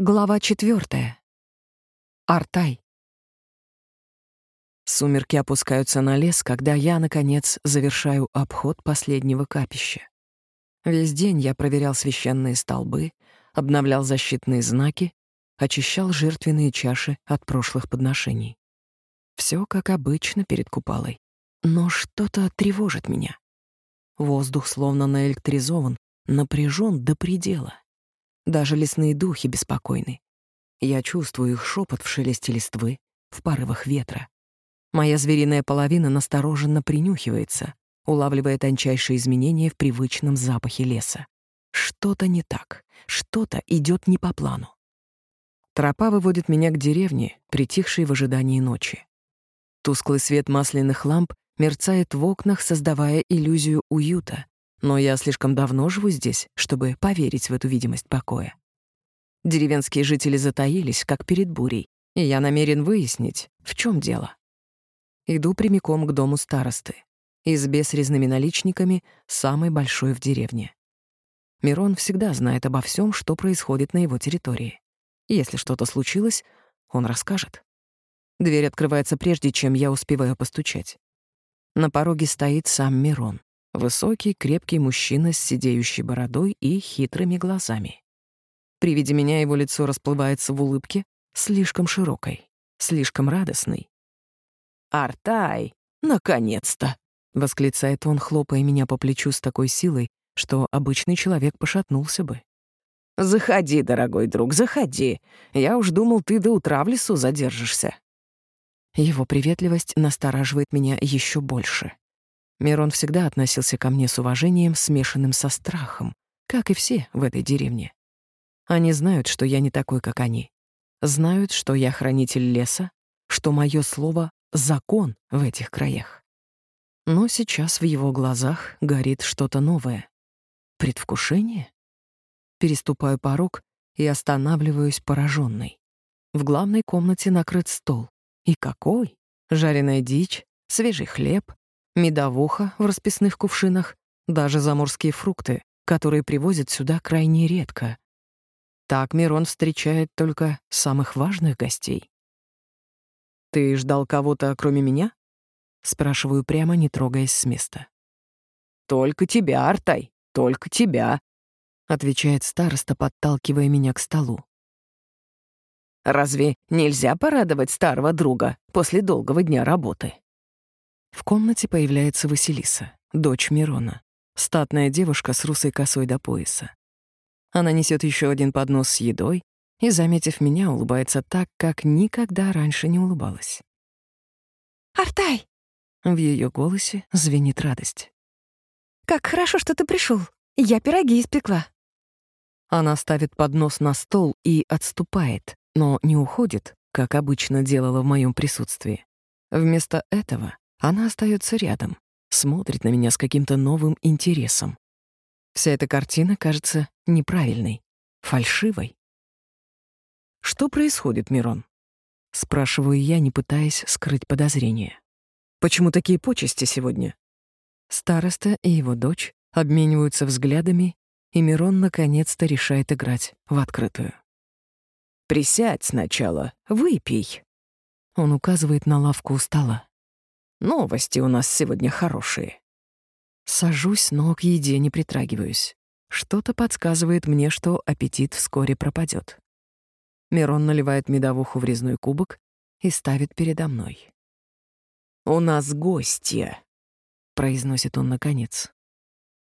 Глава четвертая. Артай. Сумерки опускаются на лес, когда я, наконец, завершаю обход последнего капища. Весь день я проверял священные столбы, обновлял защитные знаки, очищал жертвенные чаши от прошлых подношений. Все как обычно перед купалой. Но что-то тревожит меня. Воздух словно наэлектризован, напряжен до предела. Даже лесные духи беспокойны. Я чувствую их шепот в шелесте листвы, в порывах ветра. Моя звериная половина настороженно принюхивается, улавливая тончайшие изменения в привычном запахе леса. Что-то не так, что-то идет не по плану. Тропа выводит меня к деревне, притихшей в ожидании ночи. Тусклый свет масляных ламп мерцает в окнах, создавая иллюзию уюта, но я слишком давно живу здесь, чтобы поверить в эту видимость покоя. Деревенские жители затаились, как перед бурей, и я намерен выяснить, в чем дело. Иду прямиком к дому старосты. Избе с резными наличниками, самой большой в деревне. Мирон всегда знает обо всем, что происходит на его территории. Если что-то случилось, он расскажет. Дверь открывается прежде, чем я успеваю постучать. На пороге стоит сам Мирон. Высокий, крепкий мужчина с сидеющей бородой и хитрыми глазами. При виде меня его лицо расплывается в улыбке, слишком широкой, слишком радостной. «Артай, наконец-то!» — восклицает он, хлопая меня по плечу с такой силой, что обычный человек пошатнулся бы. «Заходи, дорогой друг, заходи. Я уж думал, ты до утра в лесу задержишься». Его приветливость настораживает меня еще больше. Мирон всегда относился ко мне с уважением, смешанным со страхом, как и все в этой деревне. Они знают, что я не такой, как они. Знают, что я хранитель леса, что мое слово — закон в этих краях. Но сейчас в его глазах горит что-то новое. Предвкушение? Переступаю порог и останавливаюсь пораженный. В главной комнате накрыт стол. И какой? Жареная дичь, свежий хлеб, медовуха в расписных кувшинах, даже заморские фрукты, которые привозят сюда крайне редко. Так Мирон встречает только самых важных гостей. «Ты ждал кого-то, кроме меня?» — спрашиваю прямо, не трогаясь с места. «Только тебя, Артай, только тебя», — отвечает староста, подталкивая меня к столу. «Разве нельзя порадовать старого друга после долгого дня работы?» В комнате появляется Василиса, дочь Мирона, статная девушка с русой косой до пояса. Она несет еще один поднос с едой и, заметив меня, улыбается так, как никогда раньше не улыбалась. «Артай!» В ее голосе звенит радость. «Как хорошо, что ты пришел. Я пироги испекла». Она ставит поднос на стол и отступает, но не уходит, как обычно делала в моем присутствии. Вместо этого она остается рядом, смотрит на меня с каким-то новым интересом. Вся эта картина кажется неправильной, фальшивой. «Что происходит, Мирон?» — спрашиваю я, не пытаясь скрыть подозрения. «Почему такие почести сегодня?» Староста и его дочь обмениваются взглядами, и Мирон наконец-то решает играть в открытую. «Присядь сначала, выпей». Он указывает на лавку у стола. Новости у нас сегодня хорошие. Сажусь, но к еде не притрагиваюсь. Что-то подсказывает мне, что аппетит вскоре пропадет. Мирон наливает медовуху в резной кубок и ставит передо мной. «У нас гостья», — произносит он наконец.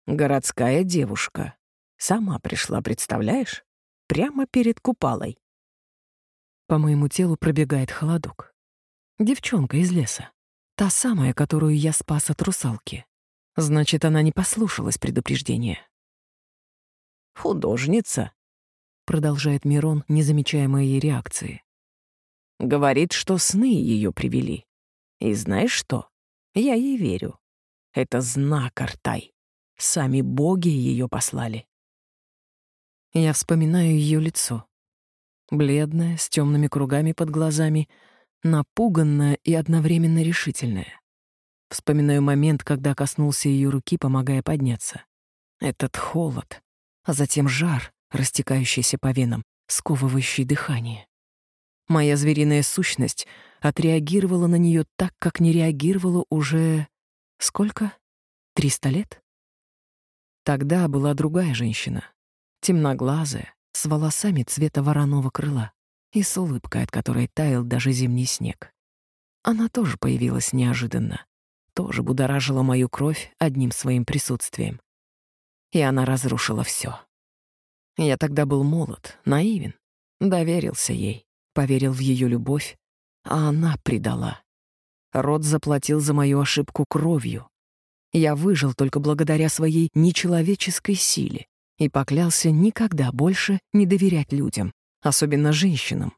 «Городская девушка. Сама пришла, представляешь? Прямо перед купалой». По моему телу пробегает холодок. Девчонка из леса. Та самая, которую я спас от русалки. Значит, она не послушалась предупреждения. «Художница», — продолжает Мирон, не замечая моей реакции. «Говорит, что сны ее привели. И знаешь что? Я ей верю. Это знак Артай. Сами боги ее послали». Я вспоминаю ее лицо. Бледное, с темными кругами под глазами — напуганная и одновременно решительная. Вспоминаю момент, когда коснулся ее руки, помогая подняться. Этот холод, а затем жар, растекающийся по венам, сковывающей дыхание. Моя звериная сущность отреагировала на нее так, как не реагировала уже... Сколько? Триста лет? Тогда была другая женщина, темноглазая, с волосами цвета вороного крыла и с улыбкой, от которой таял даже зимний снег. Она тоже появилась неожиданно, тоже будоражила мою кровь одним своим присутствием. И она разрушила все. Я тогда был молод, наивен, доверился ей, поверил в ее любовь, а она предала. Род заплатил за мою ошибку кровью. Я выжил только благодаря своей нечеловеческой силе и поклялся никогда больше не доверять людям, особенно женщинам.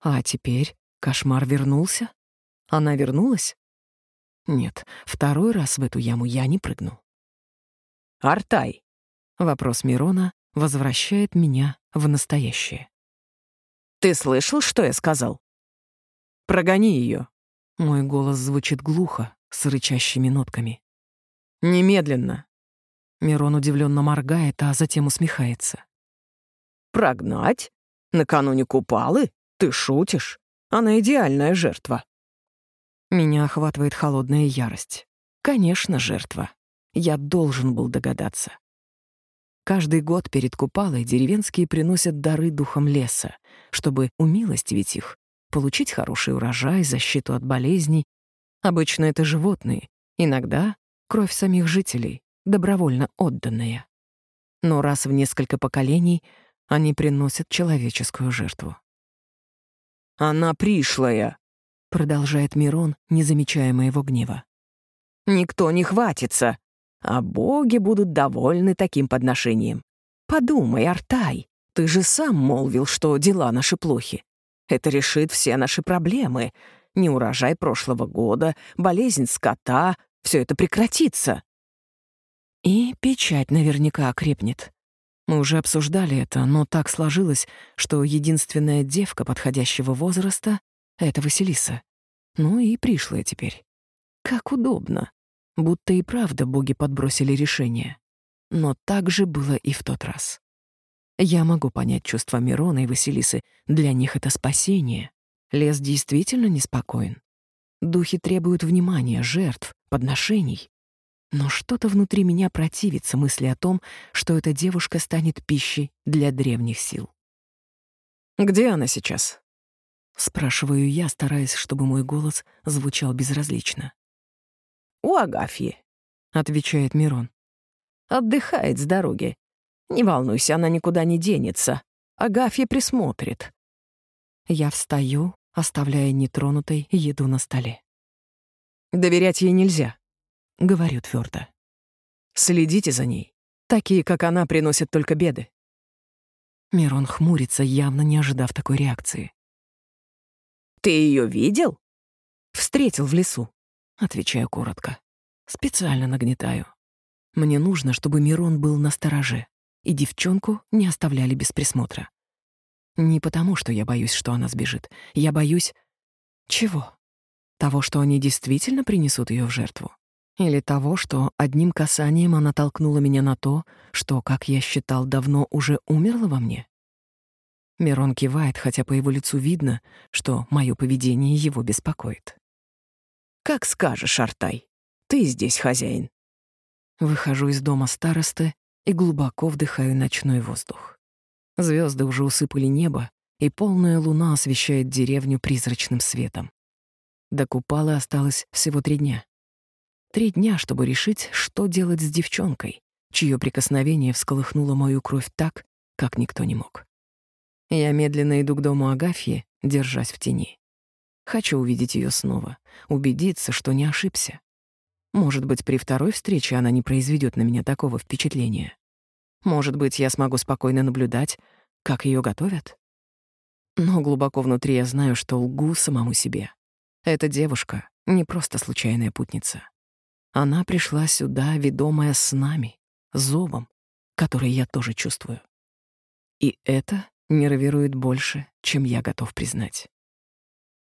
А теперь кошмар вернулся? Она вернулась? Нет, второй раз в эту яму я не прыгну. «Артай!» — вопрос Мирона возвращает меня в настоящее. «Ты слышал, что я сказал?» «Прогони ее!» Мой голос звучит глухо, с рычащими нотками. «Немедленно!» Мирон удивленно моргает, а затем усмехается. «Прогнать? Накануне Купалы? Ты шутишь? Она идеальная жертва». Меня охватывает холодная ярость. Конечно, жертва. Я должен был догадаться. Каждый год перед Купалой деревенские приносят дары духам леса, чтобы умилостивить их, получить хороший урожай, защиту от болезней. Обычно это животные, иногда кровь самих жителей, добровольно отданная. Но раз в несколько поколений они приносят человеческую жертву. «Она пришлая», — продолжает Мирон, не замечая моего гнева. «Никто не хватится а боги будут довольны таким подношением. Подумай, Артай, ты же сам молвил, что дела наши плохи. Это решит все наши проблемы. Неурожай прошлого года, болезнь скота — все это прекратится. И печать наверняка окрепнет. Мы уже обсуждали это, но так сложилось, что единственная девка подходящего возраста — это Василиса. Ну и пришлая теперь. Как удобно. Будто и правда боги подбросили решение. Но так же было и в тот раз. Я могу понять чувства Мирона и Василисы. Для них это спасение. Лес действительно неспокоен. Духи требуют внимания, жертв, подношений. Но что-то внутри меня противится мысли о том, что эта девушка станет пищей для древних сил. «Где она сейчас?» Спрашиваю я, стараясь, чтобы мой голос звучал безразлично. «У Агафьи», — отвечает Мирон. «Отдыхает с дороги. Не волнуйся, она никуда не денется. Агафья присмотрит». Я встаю, оставляя нетронутой еду на столе. «Доверять ей нельзя», — говорю твердо. «Следите за ней. Такие, как она, приносят только беды». Мирон хмурится, явно не ожидав такой реакции. «Ты ее видел?» «Встретил в лесу. Отвечаю коротко. Специально нагнетаю. Мне нужно, чтобы Мирон был на стороже, и девчонку не оставляли без присмотра. Не потому, что я боюсь, что она сбежит. Я боюсь... Чего? Того, что они действительно принесут ее в жертву? Или того, что одним касанием она толкнула меня на то, что, как я считал, давно уже умерло во мне? Мирон кивает, хотя по его лицу видно, что мое поведение его беспокоит. Как скажешь, Артай. Ты здесь хозяин. Выхожу из дома старосты и глубоко вдыхаю ночной воздух. Звезды уже усыпали небо, и полная луна освещает деревню призрачным светом. До Купалы осталось всего три дня. Три дня, чтобы решить, что делать с девчонкой, чье прикосновение всколыхнуло мою кровь так, как никто не мог. Я медленно иду к дому Агафьи, держась в тени. Хочу увидеть ее снова, убедиться, что не ошибся. Может быть, при второй встрече она не произведет на меня такого впечатления. Может быть, я смогу спокойно наблюдать, как ее готовят. Но глубоко внутри я знаю, что лгу самому себе. Эта девушка — не просто случайная путница. Она пришла сюда, ведомая с нами, зовом, который я тоже чувствую. И это нервирует больше, чем я готов признать.